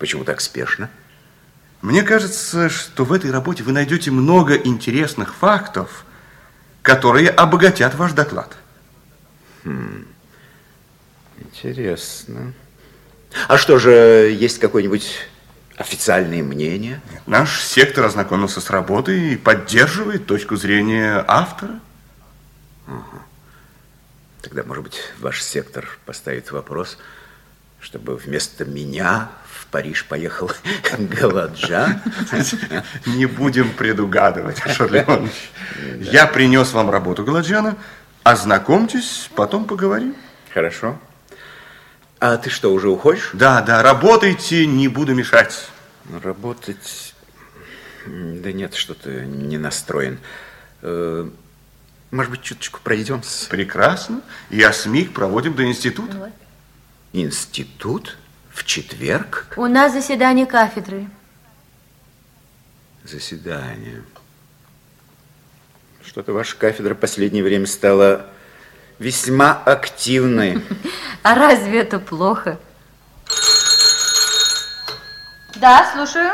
Почему так спешно? Мне кажется, что в этой работе вы найдете много интересных фактов, которые обогатят ваш доклад. Хм. Интересно. А что же, есть какое-нибудь официальное мнение? Наш сектор ознакомился с работой и поддерживает точку зрения автора. Ага. Тогда, может быть, ваш сектор поставит вопрос, чтобы вместо меня в Париж поехал Галаджан. Не будем предугадывать, Шарли Иванович. Я принес вам работу Галаджана. Ознакомьтесь, потом поговорим. Хорошо. А ты что, уже уходишь? Да, да, работайте, не буду мешать. Работать... Да нет, что-то не настроен. Э, может быть, чуточку пройдем? Прекрасно. Я с МИГ проводим до института. Вот. Институт? В четверг? У нас заседание кафедры. Заседание. Что-то ваша кафедра в последнее время стала весьма активной. А разве это плохо? Да, слушаю.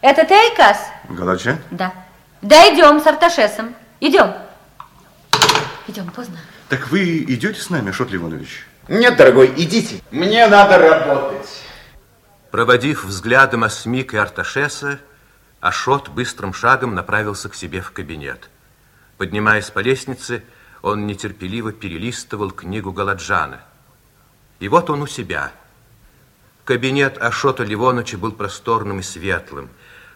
Это ты, Айкас? Галаджа? Да. Да, идем с Арташесом. Идем. Идем, поздно. Так вы идете с нами, Шот Ливонович? Нет, дорогой, идите. Мне надо работать. Проводив взглядом Асмик и Арташеса, Ашот быстрым шагом направился к себе в кабинет. Поднимаясь по лестнице, он нетерпеливо перелистывал книгу Галаджана. И вот он у себя. Кабинет Ашота Ливоновича был просторным и светлым.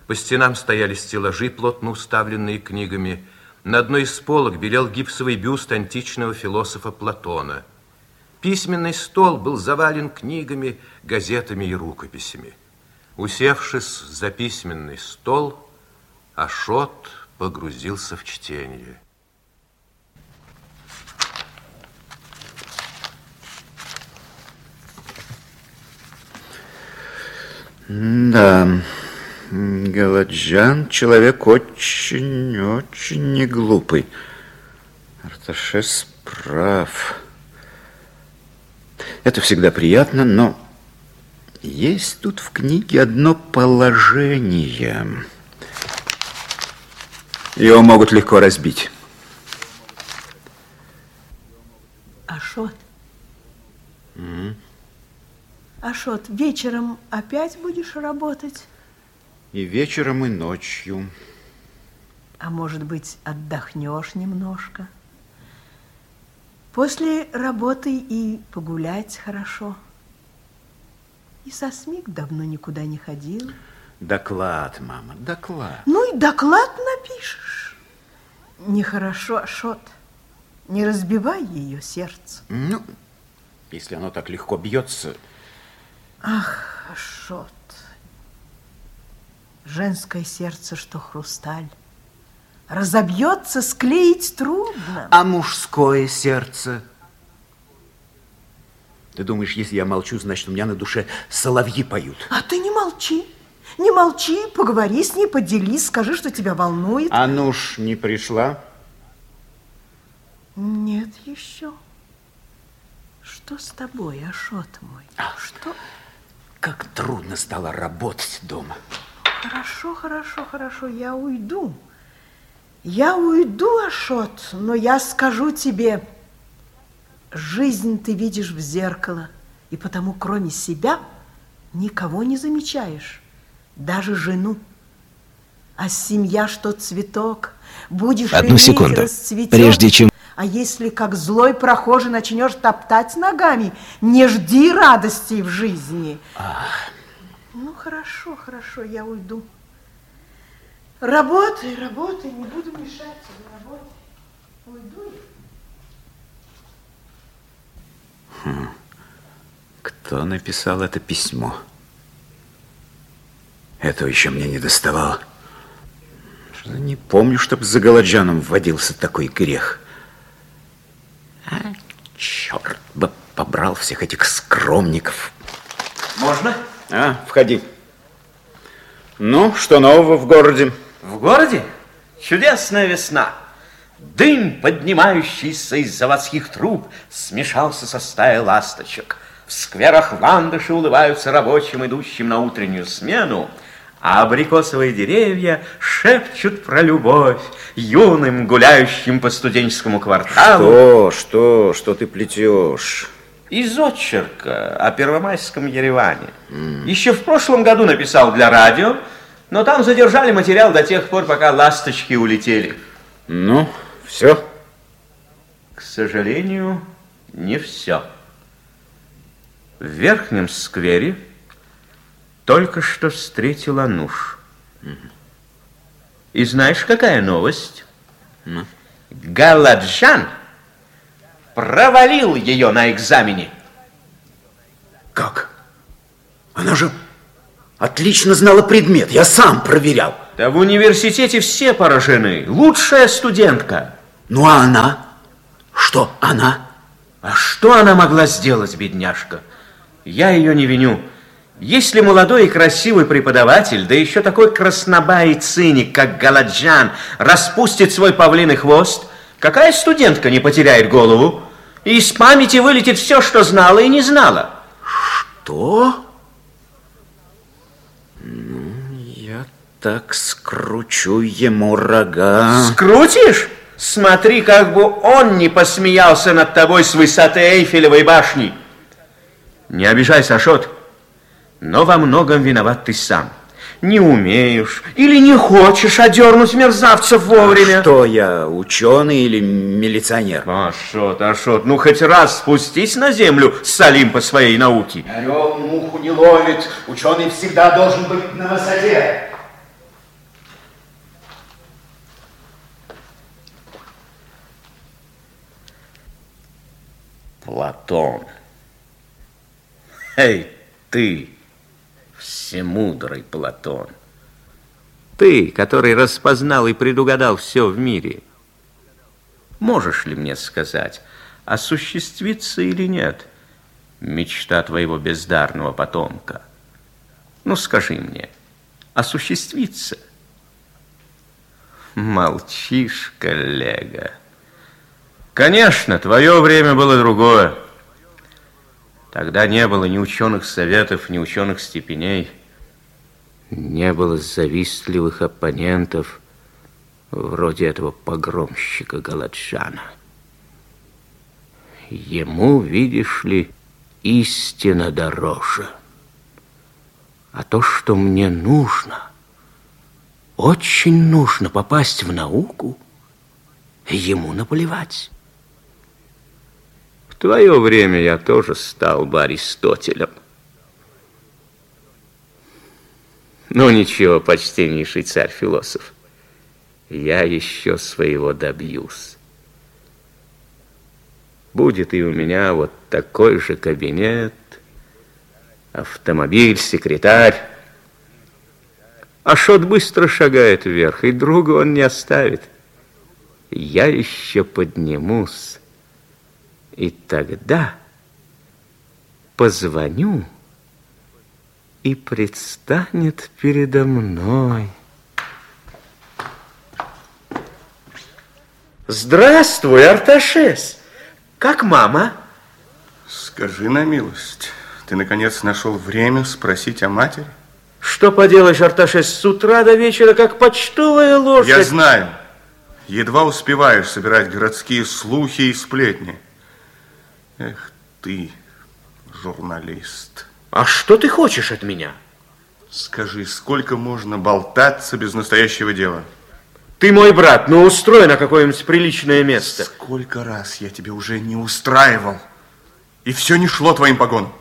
По стенам стояли стеллажи, плотно уставленные книгами. На одной из полок белел гипсовый бюст античного философа Платона. Письменный стол был завален книгами, газетами и рукописями. Усевшись за письменный стол, Ашот погрузился в чтение. Да, Галаджан человек очень-очень неглупый. Арташес прав. Это всегда приятно, но есть тут в книге одно положение. Его могут легко разбить. Ашот. Mm. Ашот, вечером опять будешь работать? И вечером, и ночью. А может быть, отдохнешь немножко? После работы и погулять хорошо. И со СМИК давно никуда не ходил. Доклад, мама, доклад. Ну и доклад напишешь. Нехорошо, Ашот. Не разбивай ее сердце. Ну, если оно так легко бьется... Ах, Ашот. Женское сердце, что хрусталь. Разобьется, склеить трудно. А мужское сердце? Ты думаешь, если я молчу, значит, у меня на душе соловьи поют? А ты не молчи. Не молчи, поговори с ней, поделись, скажи, что тебя волнует. А ну ж, не пришла? Нет еще. Что с тобой, Ашот мой? А, что? Как трудно стало работать дома. Хорошо, хорошо, хорошо, я уйду. Я уйду, Ашот, но я скажу тебе, жизнь ты видишь в зеркало, и потому кроме себя никого не замечаешь, даже жену. А семья, что цветок, будешь Одну секунду, расцветет. прежде чем... А если, как злой прохожий, начнешь топтать ногами, не жди радости в жизни. Ах. Ну, хорошо, хорошо, я уйду. Работай, работай, не буду мешать тебе работать. Уйду я. Хм. Кто написал это письмо? Этого еще мне не доставало. Не помню, чтобы за Галаджаном вводился такой грех. А, черт бы побрал всех этих скромников. Можно? А, входи. Ну, что нового в городе? В городе? Чудесная весна. Дым, поднимающийся из заводских труб, смешался со стаей ласточек. В скверах ландыши улыбаются рабочим, идущим на утреннюю смену, а абрикосовые деревья шепчут про любовь юным, гуляющим по студенческому кварталу. Что, что, что ты плетешь? Из очерка о первомайском Ереване. Еще в прошлом году написал для радио, но там задержали материал до тех пор, пока ласточки улетели. Ну, все? К сожалению, не все. В верхнем сквере только что встретил Ануш. И знаешь, какая новость? Ну? Галаджан провалил ее на экзамене. Как? Она же отлично знала предмет, я сам проверял. Да в университете все поражены. Лучшая студентка. Ну а она? Что она? А что она могла сделать, бедняжка? Я ее не виню. Если молодой и красивый преподаватель, да еще такой краснобай и циник, как Галаджан, распустит свой павлиный хвост, какая студентка не потеряет голову? И из памяти вылетит все, что знала и не знала. Что? Ну, я так скручу ему рога. Скрутишь? Смотри, как бы он не посмеялся над тобой с высоты Эйфелевой башни. Не обижайся, Ашот, но во многом виноват ты сам. Не умеешь или не хочешь одернуть мерзавцев вовремя. А что я, ученый или милиционер? Ашот, Ашот, ну хоть раз спустись на землю с Салим по своей науке. Орел муху не ловит, ученый всегда должен быть на высоте. Платон. Эй, ты, всемудрый Платон. Ты, который распознал и предугадал все в мире. Можешь ли мне сказать, осуществится или нет мечта твоего бездарного потомка? Ну, скажи мне, осуществится? Молчишь, коллега. Конечно, твое время было другое. Тогда не было ни ученых советов, ни ученых степеней. Не было завистливых оппонентов, вроде этого погромщика Галаджана. Ему, видишь ли, истина дороже. А то, что мне нужно, очень нужно попасть в науку, ему наплевать. Твое время я тоже стал бы Аристотелем. Ну ничего, почтеннейший царь-философ, я еще своего добьюсь. Будет и у меня вот такой же кабинет, автомобиль, секретарь. Ашот быстро шагает вверх, и друга он не оставит. Я еще поднимусь, и тогда позвоню, и предстанет передо мной. Здравствуй, Арташес. Как мама? Скажи на милость, ты наконец нашел время спросить о матери? Что поделаешь, Арташес, с утра до вечера, как почтовая лошадь. Я знаю. Едва успеваешь собирать городские слухи и сплетни. Эх ты, журналист. А что ты хочешь от меня? Скажи, сколько можно болтаться без настоящего дела? Ты мой брат, ну устрой на какое-нибудь приличное место. Сколько раз я тебе уже не устраивал, и все не шло твоим погонам.